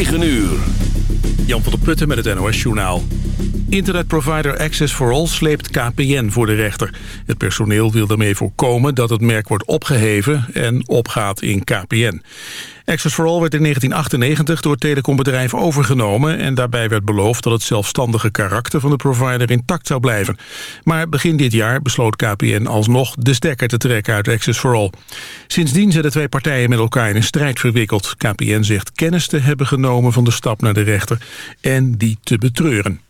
9 uur. Jan van der Putten met het NOS-journaal. Internetprovider Access for All sleept KPN voor de rechter. Het personeel wil daarmee voorkomen dat het merk wordt opgeheven en opgaat in KPN. Access for All werd in 1998 door het telecombedrijf overgenomen... en daarbij werd beloofd dat het zelfstandige karakter van de provider intact zou blijven. Maar begin dit jaar besloot KPN alsnog de stekker te trekken uit Access for All. Sindsdien zijn de twee partijen met elkaar in een strijd verwikkeld. KPN zegt kennis te hebben genomen van de stap naar de rechter en die te betreuren.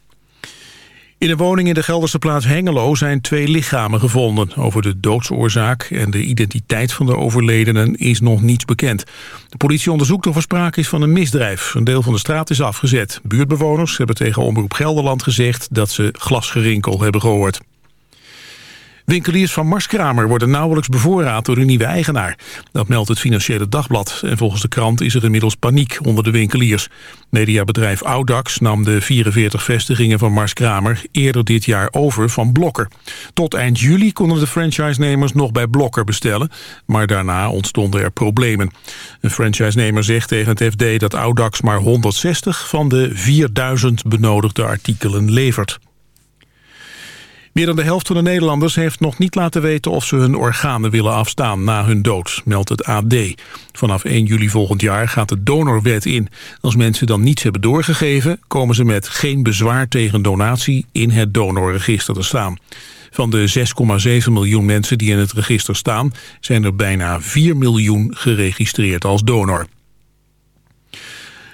In een woning in de Gelderse plaats Hengelo zijn twee lichamen gevonden. Over de doodsoorzaak en de identiteit van de overledenen is nog niets bekend. De politie onderzoekt of er sprake is van een misdrijf. Een deel van de straat is afgezet. Buurtbewoners hebben tegen Omroep Gelderland gezegd dat ze glasgerinkel hebben gehoord. Winkeliers van Marskramer worden nauwelijks bevoorraad door de nieuwe eigenaar. Dat meldt het Financiële Dagblad. En volgens de krant is er inmiddels paniek onder de winkeliers. Mediabedrijf Audax nam de 44 vestigingen van Marskramer eerder dit jaar over van Blokker. Tot eind juli konden de franchise-nemers nog bij Blokker bestellen. Maar daarna ontstonden er problemen. Een franchise-nemer zegt tegen het FD dat Audax maar 160 van de 4000 benodigde artikelen levert. Meer dan de helft van de Nederlanders heeft nog niet laten weten of ze hun organen willen afstaan na hun dood, meldt het AD. Vanaf 1 juli volgend jaar gaat de donorwet in. Als mensen dan niets hebben doorgegeven, komen ze met geen bezwaar tegen donatie in het donorregister te staan. Van de 6,7 miljoen mensen die in het register staan, zijn er bijna 4 miljoen geregistreerd als donor.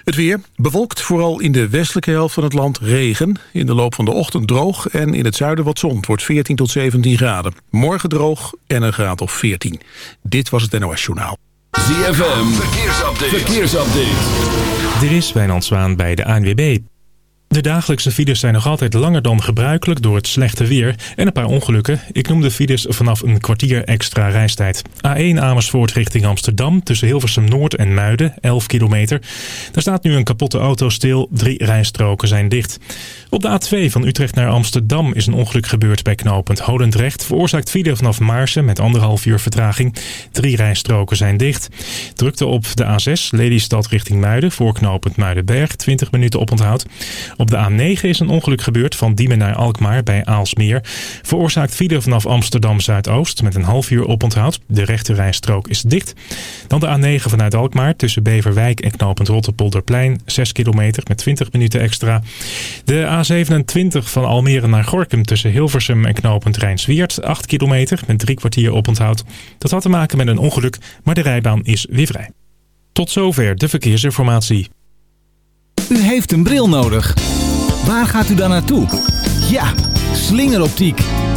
Het weer bewolkt, vooral in de westelijke helft van het land regen. In de loop van de ochtend droog en in het zuiden wat zon. Het wordt 14 tot 17 graden. Morgen droog en een graad of 14. Dit was het NOS Journaal. ZFM, verkeersupdate. verkeersupdate. Er is Wijnand Zwaan bij de ANWB. De dagelijkse files zijn nog altijd langer dan gebruikelijk door het slechte weer en een paar ongelukken. Ik noem de files vanaf een kwartier extra reistijd. A1 Amersfoort richting Amsterdam tussen Hilversum Noord en Muiden, 11 kilometer. Daar staat nu een kapotte auto stil, drie rijstroken zijn dicht. Op de A2 van Utrecht naar Amsterdam is een ongeluk gebeurd bij knooppunt Holendrecht. Veroorzaakt file vanaf Maarsen met anderhalf uur vertraging. Drie rijstroken zijn dicht. Drukte op de A6 Lelystad richting Muiden voor knooppunt Muidenberg, 20 minuten oponthoud. Op de A9 is een ongeluk gebeurd van Diemen naar Alkmaar bij Aalsmeer. Veroorzaakt file vanaf Amsterdam Zuidoost met een half uur oponthoud. De rechterrijstrook is dicht. Dan de A9 vanuit Alkmaar tussen Beverwijk en knooppunt Rotterpolderplein. 6 kilometer met 20 minuten extra. De A27 van Almere naar Gorkum tussen Hilversum en knooppunt Rijnsweert. 8 kilometer met drie kwartier oponthoud. Dat had te maken met een ongeluk, maar de rijbaan is weer vrij. Tot zover de verkeersinformatie. U heeft een bril nodig. Waar gaat u dan naartoe? Ja, slingeroptiek.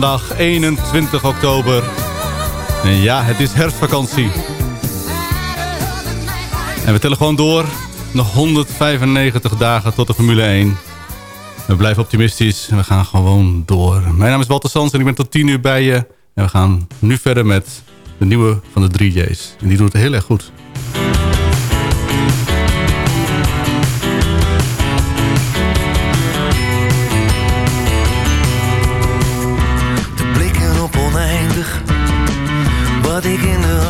Maandag 21 oktober. En ja, het is herfstvakantie. En we tellen gewoon door. Nog 195 dagen tot de Formule 1. We blijven optimistisch en we gaan gewoon door. Mijn naam is Walter Sans en ik ben tot 10 uur bij je. En we gaan nu verder met de nieuwe van de 3J's. En die doet het heel erg goed.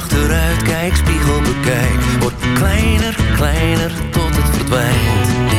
achteruitkijkspiegel bekijk Wordt kleiner, kleiner tot het verdwijnt.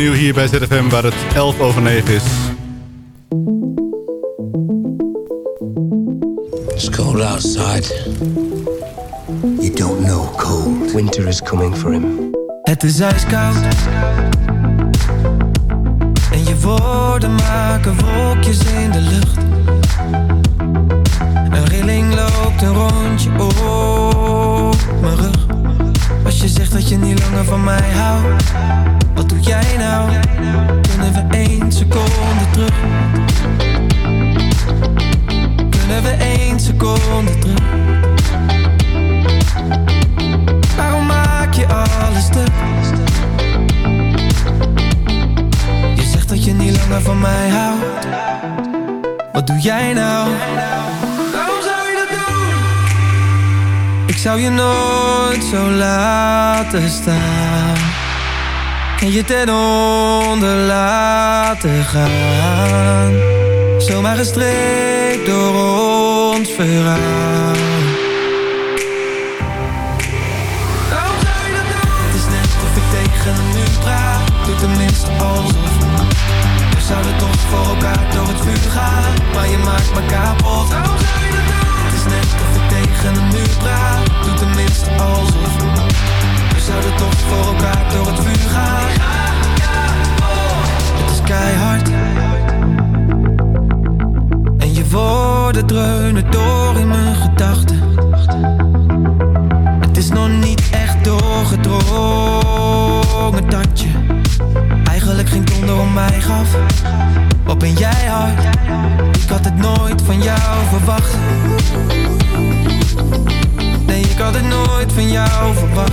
Gloednieuw hier bij ZFM waar het 11 over 9 is. It's cold outside. You don't know cold. Winter is coming for him. Het is ijskoud. En je woorden maken wolkjes in de lucht. Een rilling loopt een rondje op mijn rug. Als je zegt dat je niet langer van mij houdt, wat doe jij nou? Kunnen we één seconde terug? Kunnen we één seconde terug? Waarom maak je alles stuk? Je zegt dat je niet langer van mij houdt. Wat doe jij nou? Ik zou je nooit zo laten staan. En je ten onder laten gaan. Zomaar gestreekt door ons verhaal. Het is net of ik tegen een muur praat. Doe tenminste alsof. We zouden toch voor elkaar door het vuur gaan. Maar je maakt me kapot. Het is net of ik tegen een muur praat. Doe tenminste alsof. We zouden toch voor elkaar door het vuur gaan. Keihard. En je woorden dreunen door in mijn gedachten. Het is nog niet echt doorgedrongen dat je Eigenlijk geen donder om mij gaf Wat ben jij hard Ik had het nooit van jou verwacht Nee, ik had het nooit van jou verwacht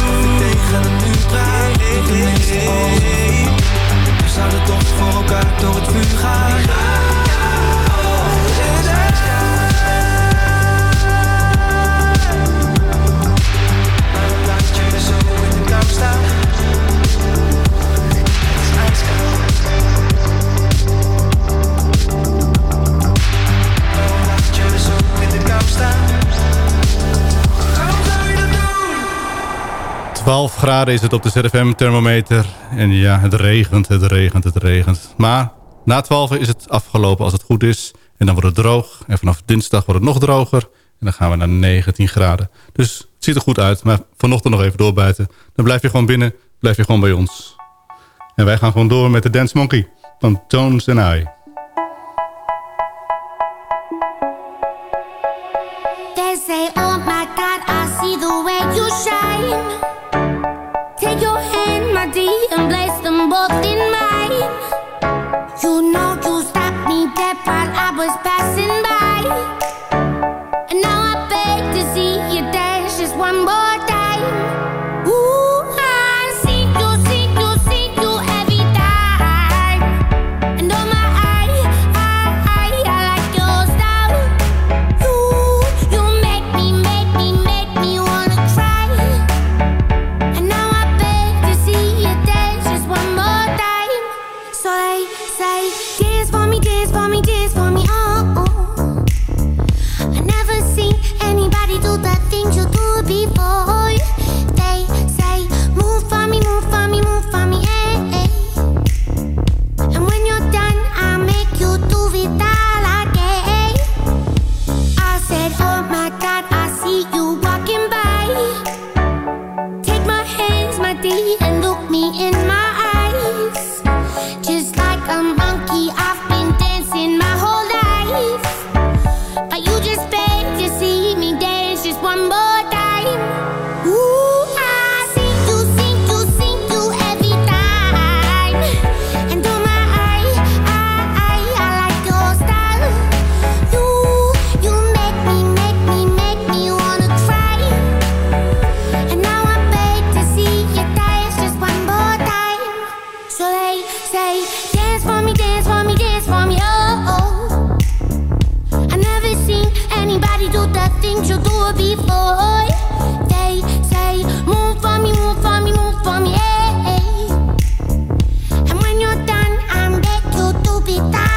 We zouden toch voor elkaar door het vuur gaan 12 graden is het op de ZFM thermometer. En ja, het regent, het regent, het regent. Maar na 12 is het afgelopen als het goed is. En dan wordt het droog. En vanaf dinsdag wordt het nog droger. En dan gaan we naar 19 graden. Dus het ziet er goed uit. Maar vanochtend nog even doorbuiten. Dan blijf je gewoon binnen. Blijf je gewoon bij ons. En wij gaan gewoon door met de Dance Monkey. Van Tones and I. things you do before. They say, move for me, move for me, move for me. And when you're done, I beg you to be that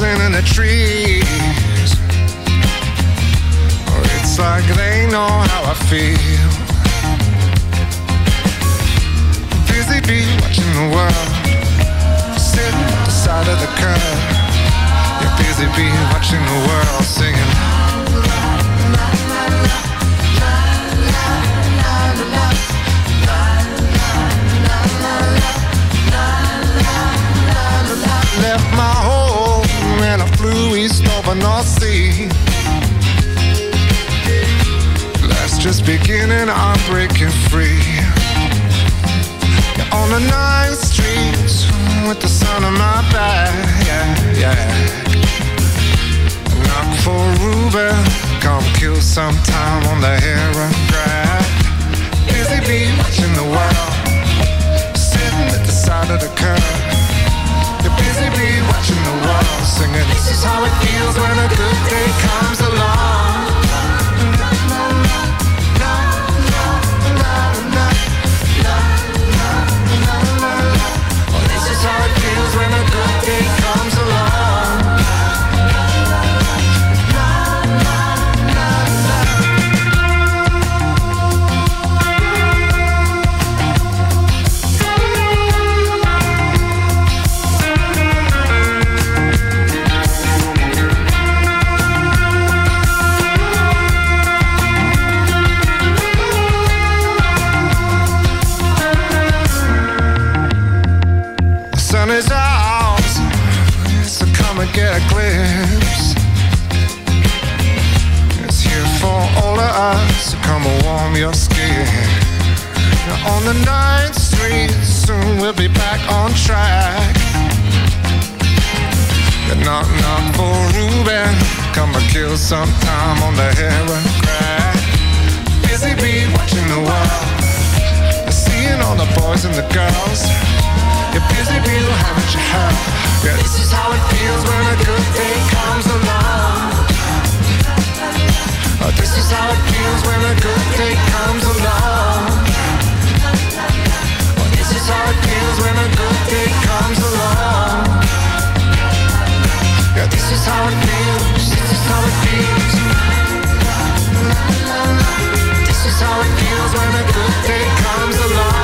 they're in the trees. Oh, it's like they know how I feel. Busy bee watching the world, sitting at the side of the curb. You're busy bee watching the world singing. North Sea. Life's just beginning, I'm breaking free. You're on the ninth streets with the sun on my back, yeah, yeah. Knock for Ruben, come kill some time on the heron track. Busy bee watching the world, sitting at the side of the curb. Busy bee watching the world, singing. This is how it feels when a good day comes along. Warm your skin. On the ninth street, soon we'll be back on track. Yeah, knock, knock for Ruben, come and kill some time on the heron crack. Busy bee watching the world, seeing all the boys and the girls. You're busy, bee, haven't you heard? Yeah, this is how it feels when a good day comes along. Oh, this is how it feels when a good day comes along. Oh, this is how it feels when a good day comes along. Yeah, this is how it feels. This is how it feels. This is how it feels when a good day comes along.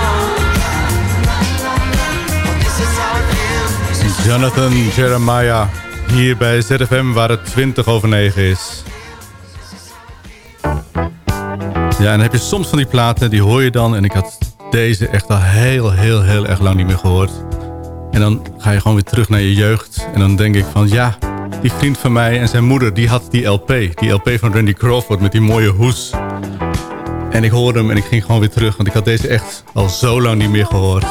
Jonathan Jeremiah hier bij ZFM waar het 20 over 9 is. Ja, en dan heb je soms van die platen, die hoor je dan. En ik had deze echt al heel, heel, heel erg lang niet meer gehoord. En dan ga je gewoon weer terug naar je jeugd. En dan denk ik van, ja, die vriend van mij en zijn moeder, die had die LP. Die LP van Randy Crawford met die mooie hoes. En ik hoorde hem en ik ging gewoon weer terug. Want ik had deze echt al zo lang niet meer gehoord.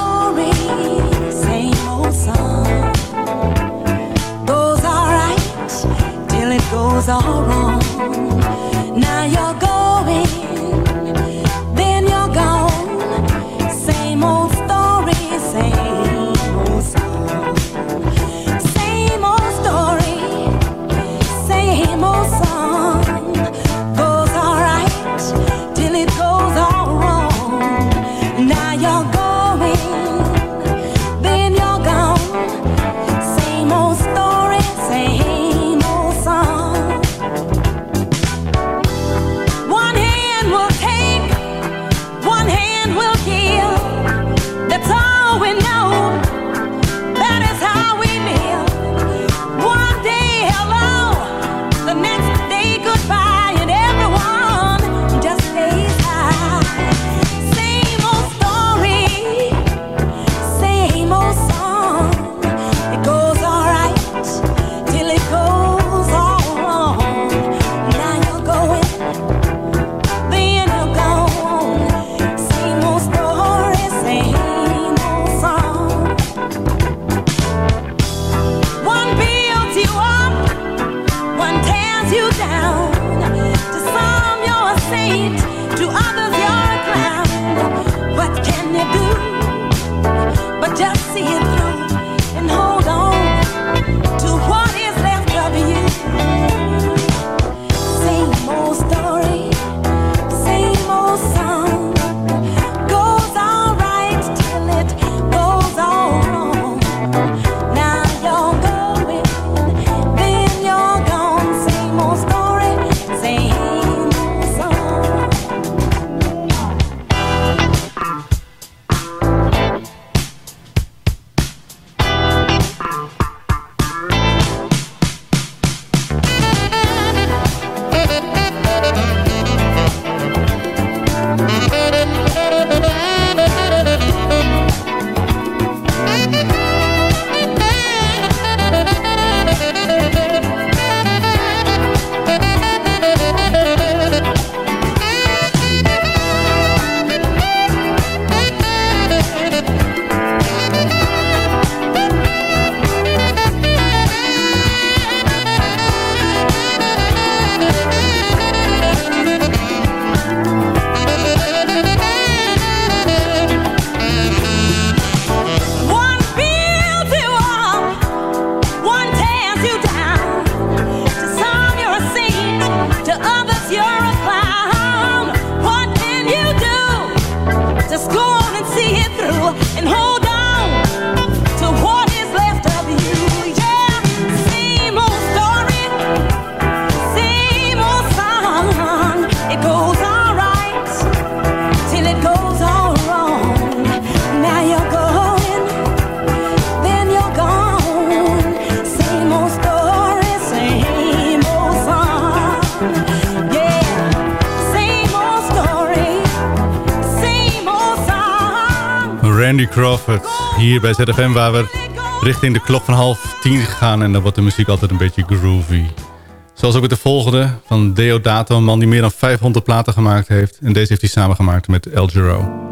goes all wrong hier bij ZFM waar we richting de klok van half tien gegaan En dan wordt de muziek altijd een beetje groovy. Zoals ook met de volgende van Deodato, een man die meer dan 500 platen gemaakt heeft. En deze heeft hij samengemaakt met El Giro.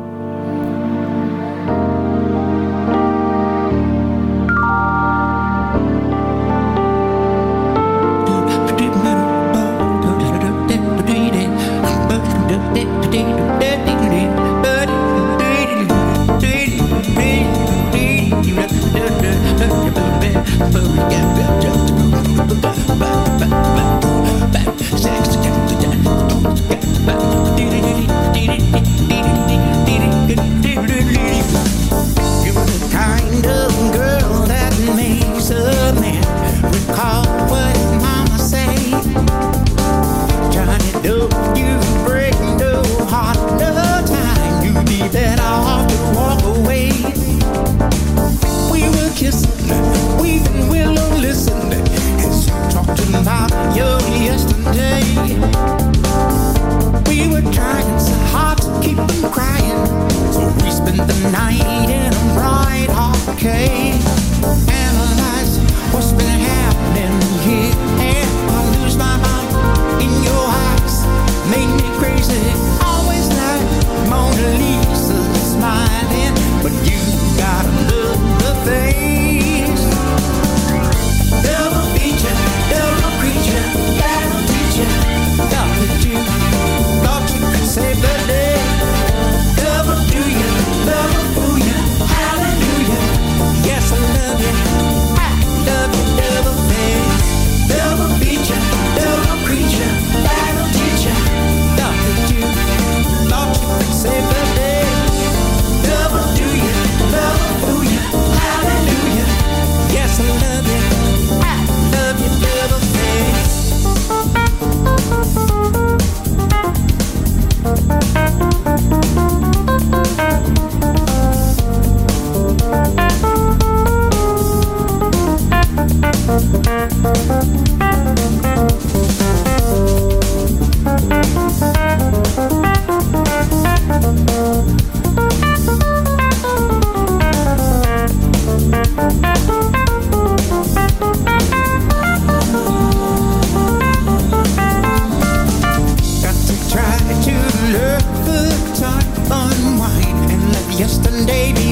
Yesterday.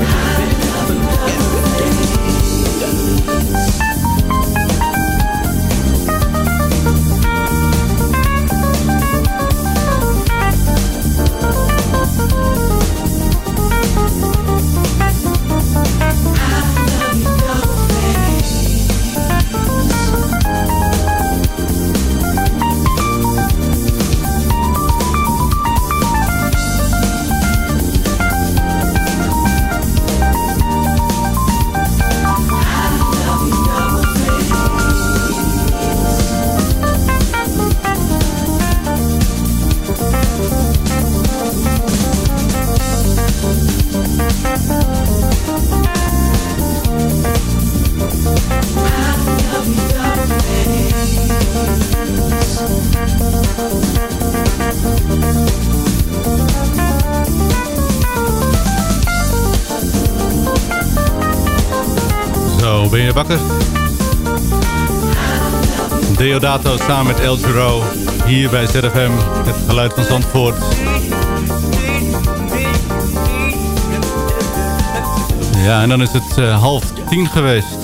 Zo, samen met El Giro. Hier bij ZFM, het geluid van Zandvoort. Ja, en dan is het eh, half tien geweest.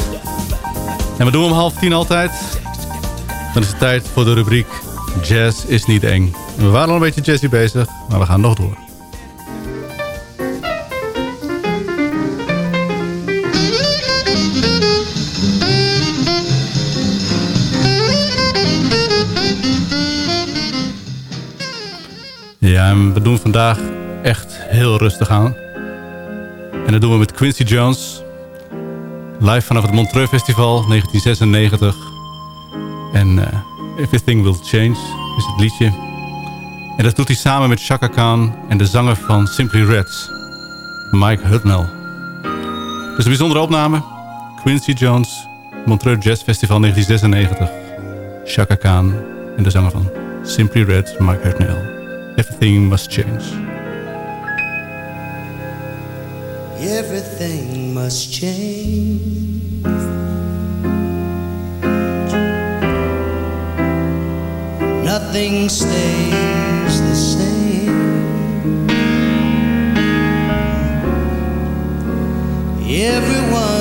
En wat doen we om half tien altijd? Dan is het tijd voor de rubriek Jazz is niet eng. We waren al een beetje jazzy bezig, maar we gaan nog door. En we doen vandaag echt heel rustig aan. En dat doen we met Quincy Jones. Live vanaf het Montreux Festival 1996. En eh, Everything Will Change is het liedje. En dat doet hij samen met Chaka Khan en de zanger van Simply Reds, Mike Hudnell. Dus een bijzondere opname. Quincy Jones, Montreux Jazz Festival 1996. Chaka Khan en de zanger van Simply Reds, Mike Hudnell. Everything Must Change. Everything must change. Nothing stays the same. Everyone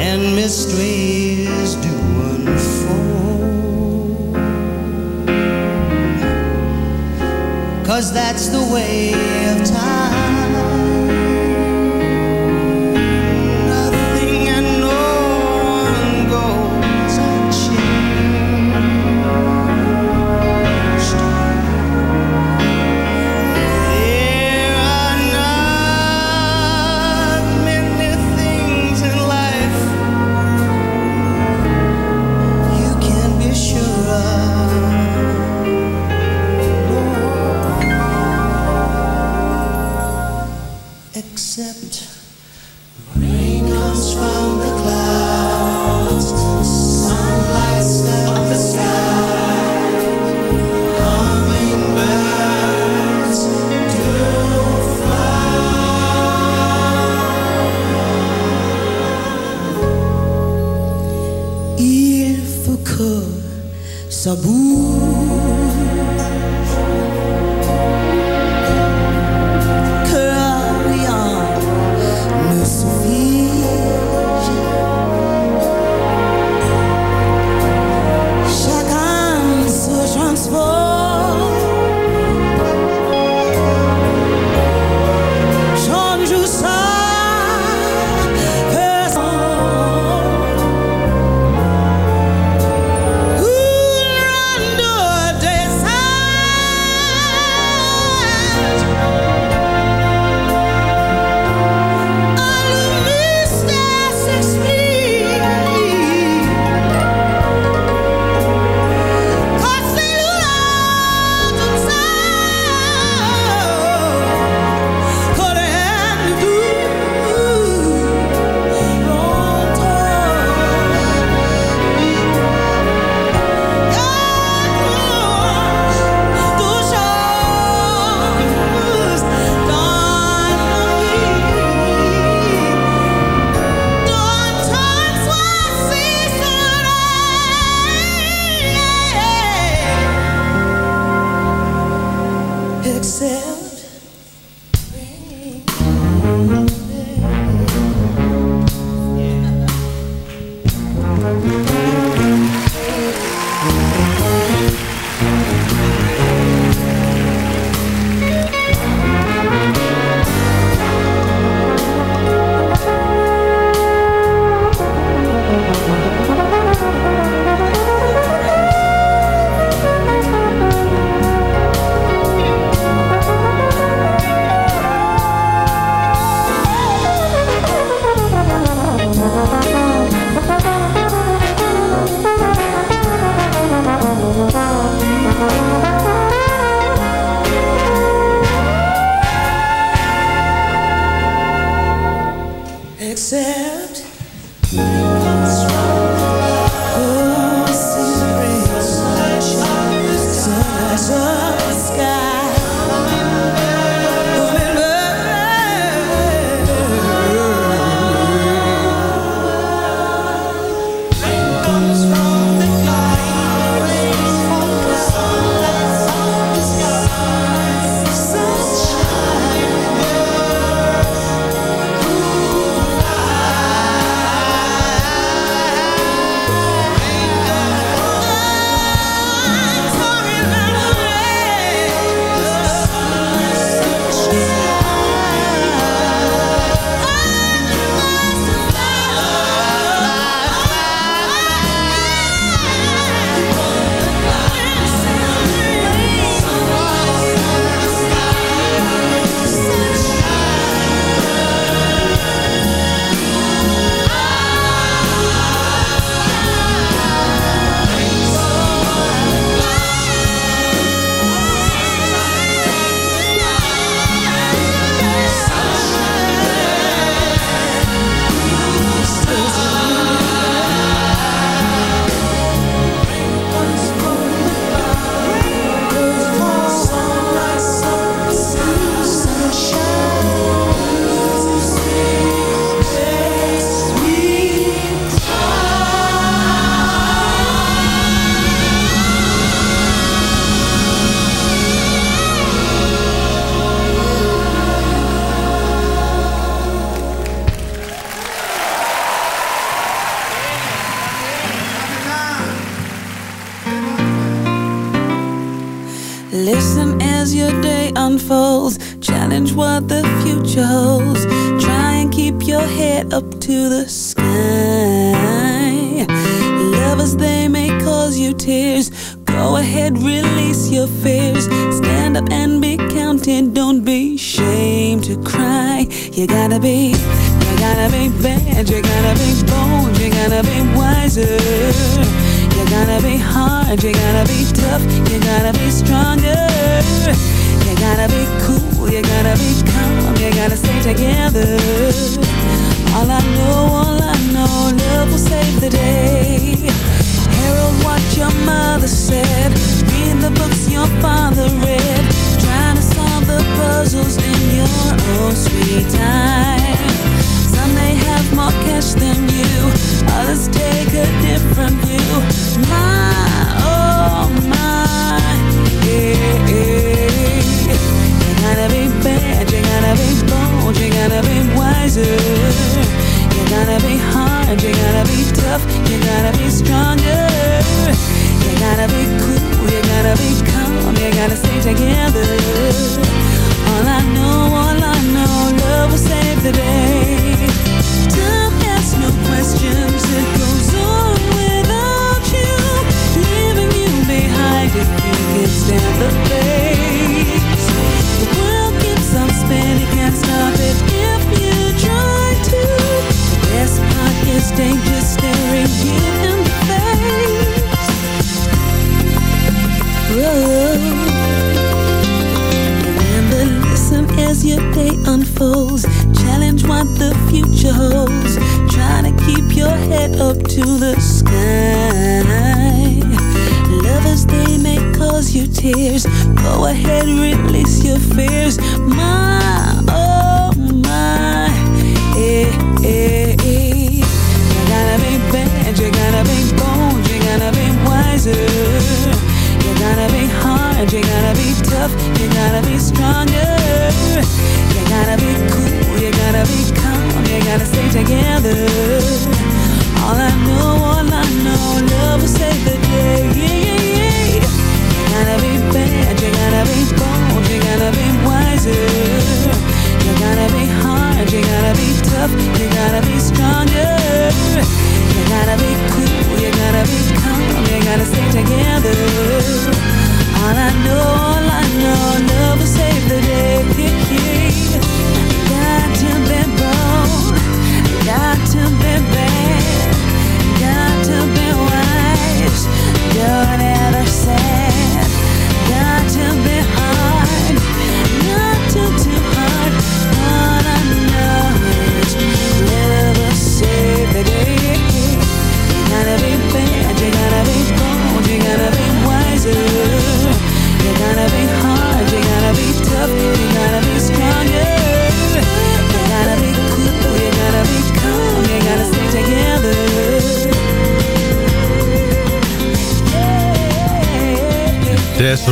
and mysteries do unfold. Cause that's the way of time.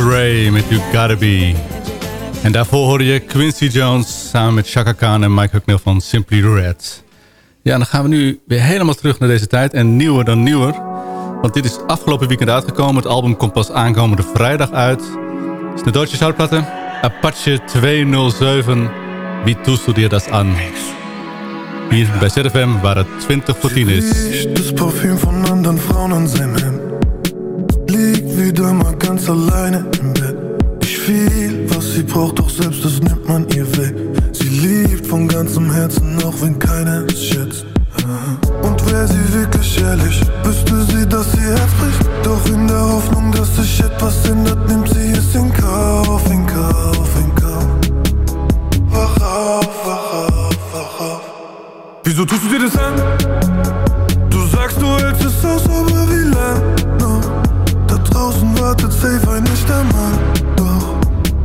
Ray met You Gotta Be. En daarvoor hoorde je Quincy Jones samen met Chaka Khan en Mike Hucknell van Simply Red. Ja, dan gaan we nu weer helemaal terug naar deze tijd. En nieuwer dan nieuwer. Want dit is afgelopen weekend uitgekomen. Het album komt pas aankomende vrijdag uit. Het is een doodje zoutplatte? Apache 207. Wie toestudeert dat aan? Hier bij ZFM waar het 20 voor 10 is. Het is parfum van anderen, vrouwen zijn hem. wieder mal ganz alleine im Bett. Ich viel, was sie braucht, doch selbst das nimmt man ihr weg. Sie liebt von ganzem Herzen, auch wenn keiner es schätzt. Und wäre sie wirklich ehrlich, wüsste sie, dass ihr Herz bricht. Doch in der Hoffnung, dass sich etwas ändert, nimmt sie es in Kauf, in Kauf, in Kauf. Wach auf, wach auf, wach auf. Wieso tust du dir das an? Du sagst, du hältst es aus, aber wie lang? No erwartet safe ein echter Mann. Doch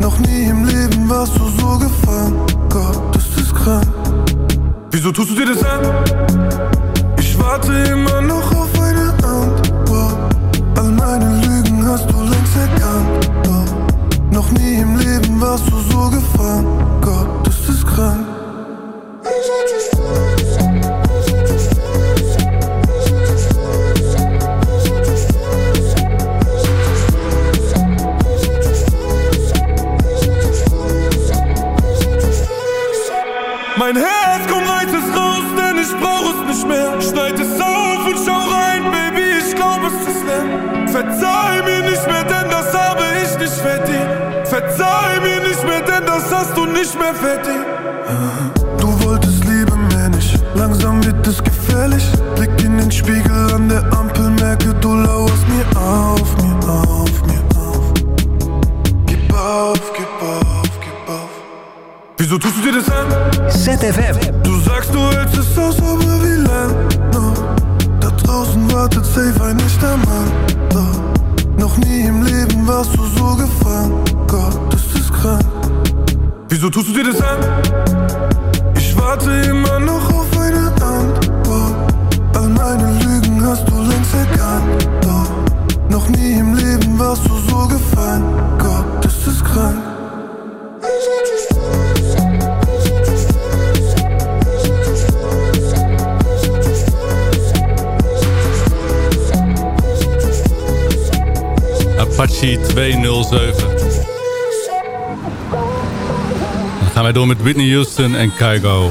noch nie im Leben warst du so gefangen. Gott, das ist krank. Wieso tust du dir das an? Ich warte immer noch auf eine Antwort. All meine Lügen hast du längst erkannt. Doch noch nie im Leben warst du so gefangen. Gott, das ist krank. Ich Mein Herz, komm, reiß es raus, denn ich brauch es nicht mehr. Schneid es auf und schau rein, Baby, ich glaub, es ist leer. Verzeih mir nicht mehr, denn das habe ich nicht verdient. Verzeih mir nicht mehr, denn das hast du nicht mehr verdient. ZFM. Du sagst, du hältst es aus, aber wie lang noch? Da draußen wartet safe ein echter Mann. Doch noch nie im Leben warst du so gefangen. Gott, das ist krank. Wieso tust du dir das an? Ich warte immer noch auf eine Antwort. All meine Lügen hast du längst erkannt. Doch noch nie im Leben warst du so gefangen. Gott, das ist krank. Apache 207. Dan gaan wij door met Whitney Houston en Kygo.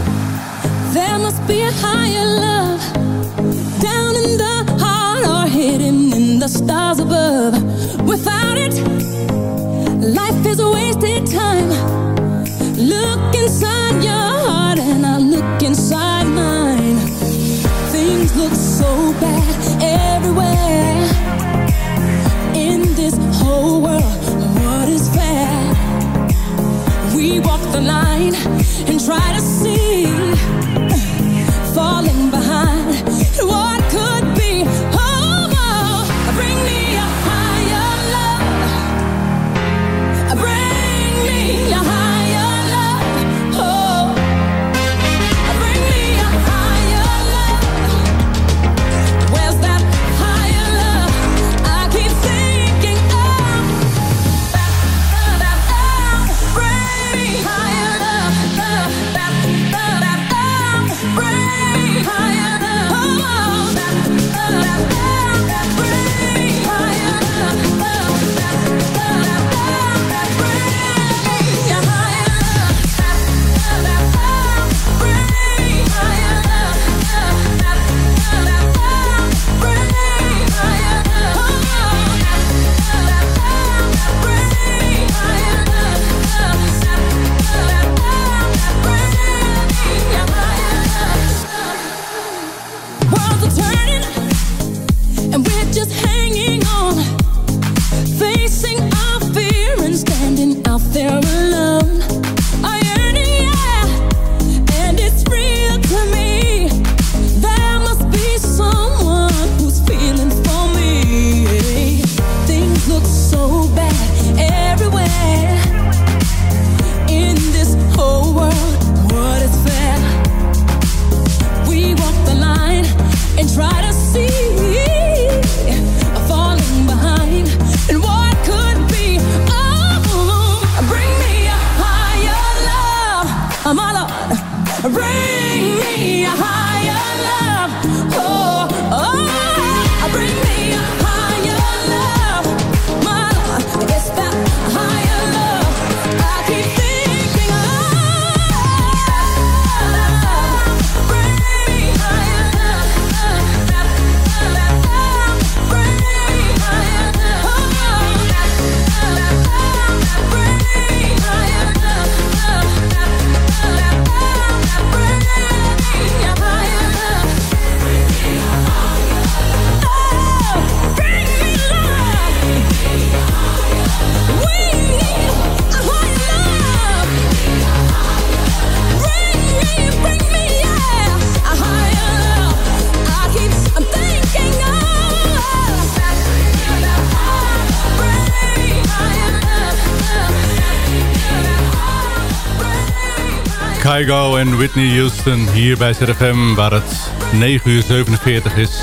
Kygo en Whitney Houston hier bij ZFM, waar het 9 uur 47 is.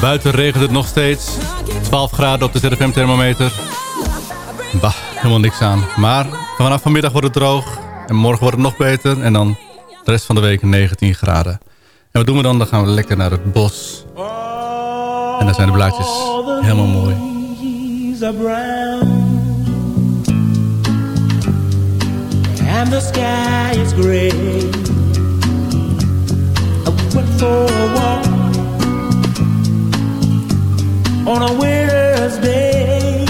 Buiten regent het nog steeds. 12 graden op de ZFM-thermometer. Bah, helemaal niks aan. Maar vanaf vanmiddag wordt het droog. En morgen wordt het nog beter. En dan de rest van de week 19 graden. En wat doen we dan? Dan gaan we lekker naar het bos. En dan zijn de blaadjes helemaal mooi. And the sky is gray. I went for a walk on a winter's day.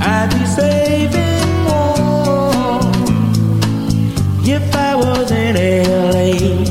I'd be saving warm if I was in LA.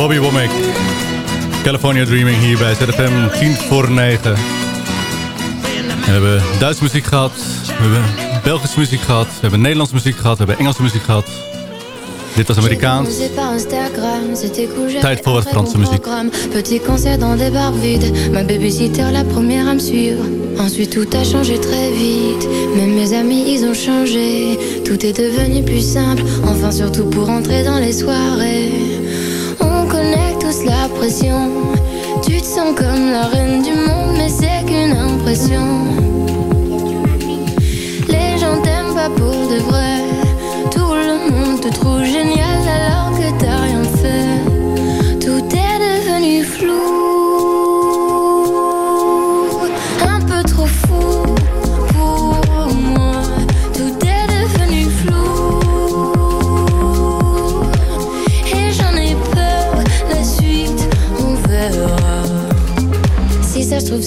Bobby Womack. California Dreaming hier bij ZFM 10 voor 9. En we hebben Duitse muziek gehad. We hebben Belgische muziek gehad. We hebben Nederlandse muziek gehad. We hebben Engelse muziek gehad. Dit was Amerikaans. Tijd voor wat Franse muziek. Petit concert dans des bars vides. Ma babysitter, la première à me suivre. Ensuite, tout a changé très vite. Même mes amis, ils ont changé. Tout est devenu plus simple. Enfin, surtout pour entrer dans les soirées. La pression. Tu te sens comme la reine du monde, mais c'est qu'une impression.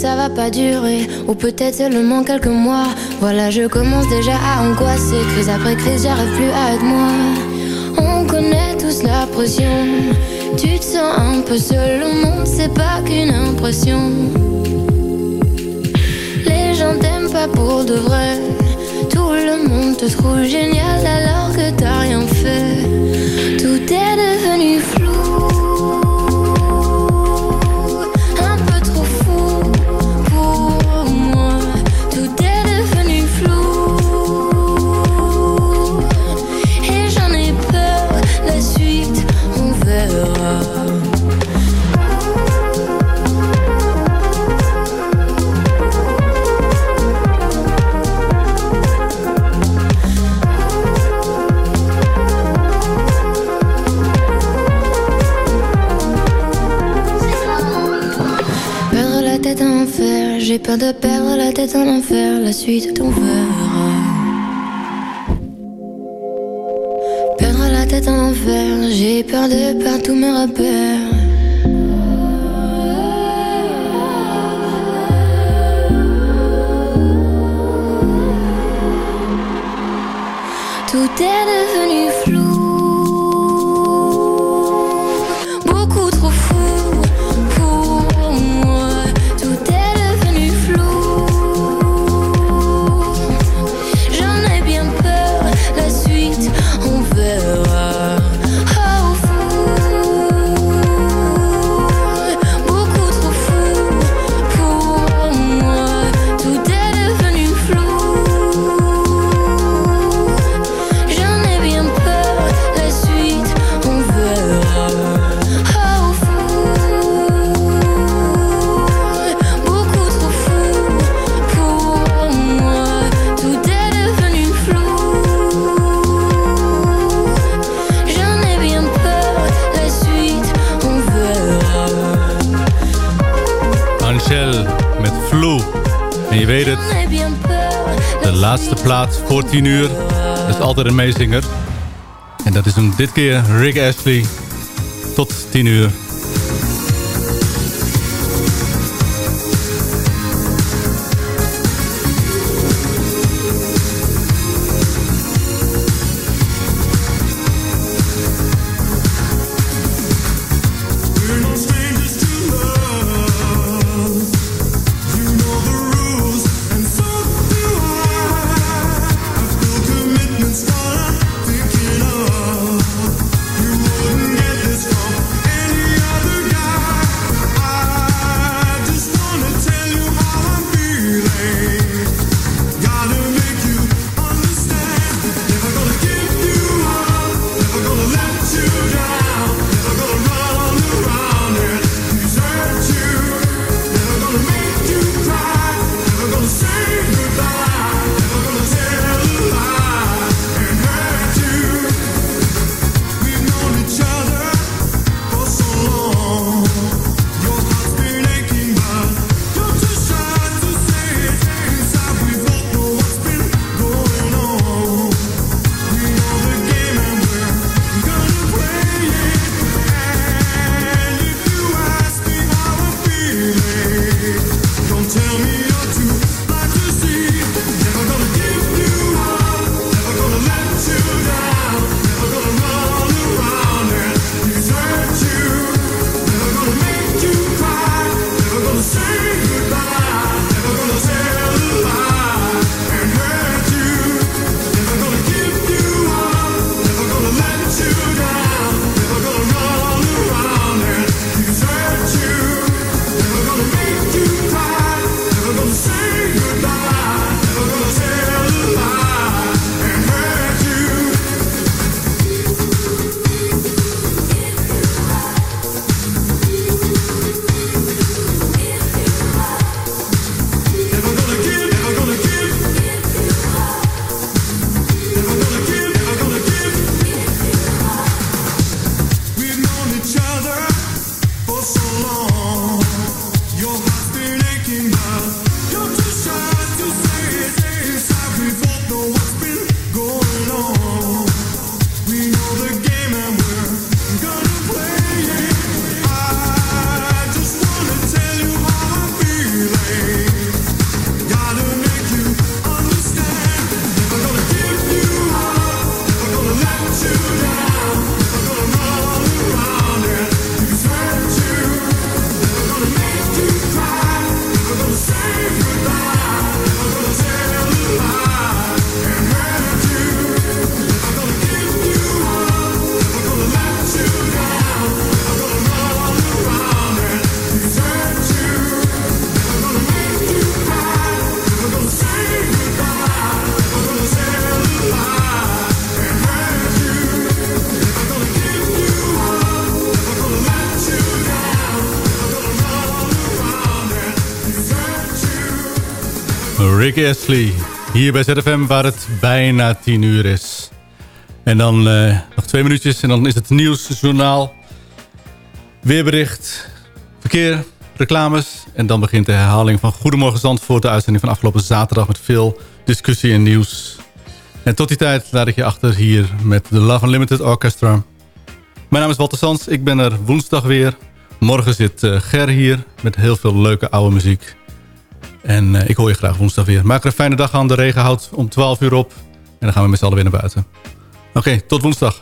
Ça va pas durer. Ou peut-être seulement quelques mois. Voilà, je commence déjà à angoisser. Crise après crise, j'arrive plus à être moi. On connaît tous la pression. Tu te sens un peu seul au monde, c'est pas qu'une impression. Les gens t'aiment pas pour de vrai. Tout le monde te trouve génial alors que t'as rien fait. Tout est devenu flou. suite ton verre. voor 10 uur. Dat is altijd een meezinger. En dat is hem dit keer Rick Ashley Tot 10 uur. Rick Ashley Hier bij ZFM waar het bijna 10 uur is. En dan eh, nog twee minuutjes en dan is het nieuwsjournaal. Weerbericht, verkeer, reclames. En dan begint de herhaling van Goedemorgen Zandvoort. De uitzending van afgelopen zaterdag met veel discussie en nieuws. En tot die tijd laat ik je achter hier met de Love Unlimited Orchestra. Mijn naam is Walter Sands, ik ben er woensdag weer. Morgen zit eh, Ger hier met heel veel leuke oude muziek. En eh, ik hoor je graag woensdag weer. Maak er een fijne dag aan. De regen houdt om 12 uur op. En dan gaan we met z'n allen weer naar buiten. Oké, tot woensdag.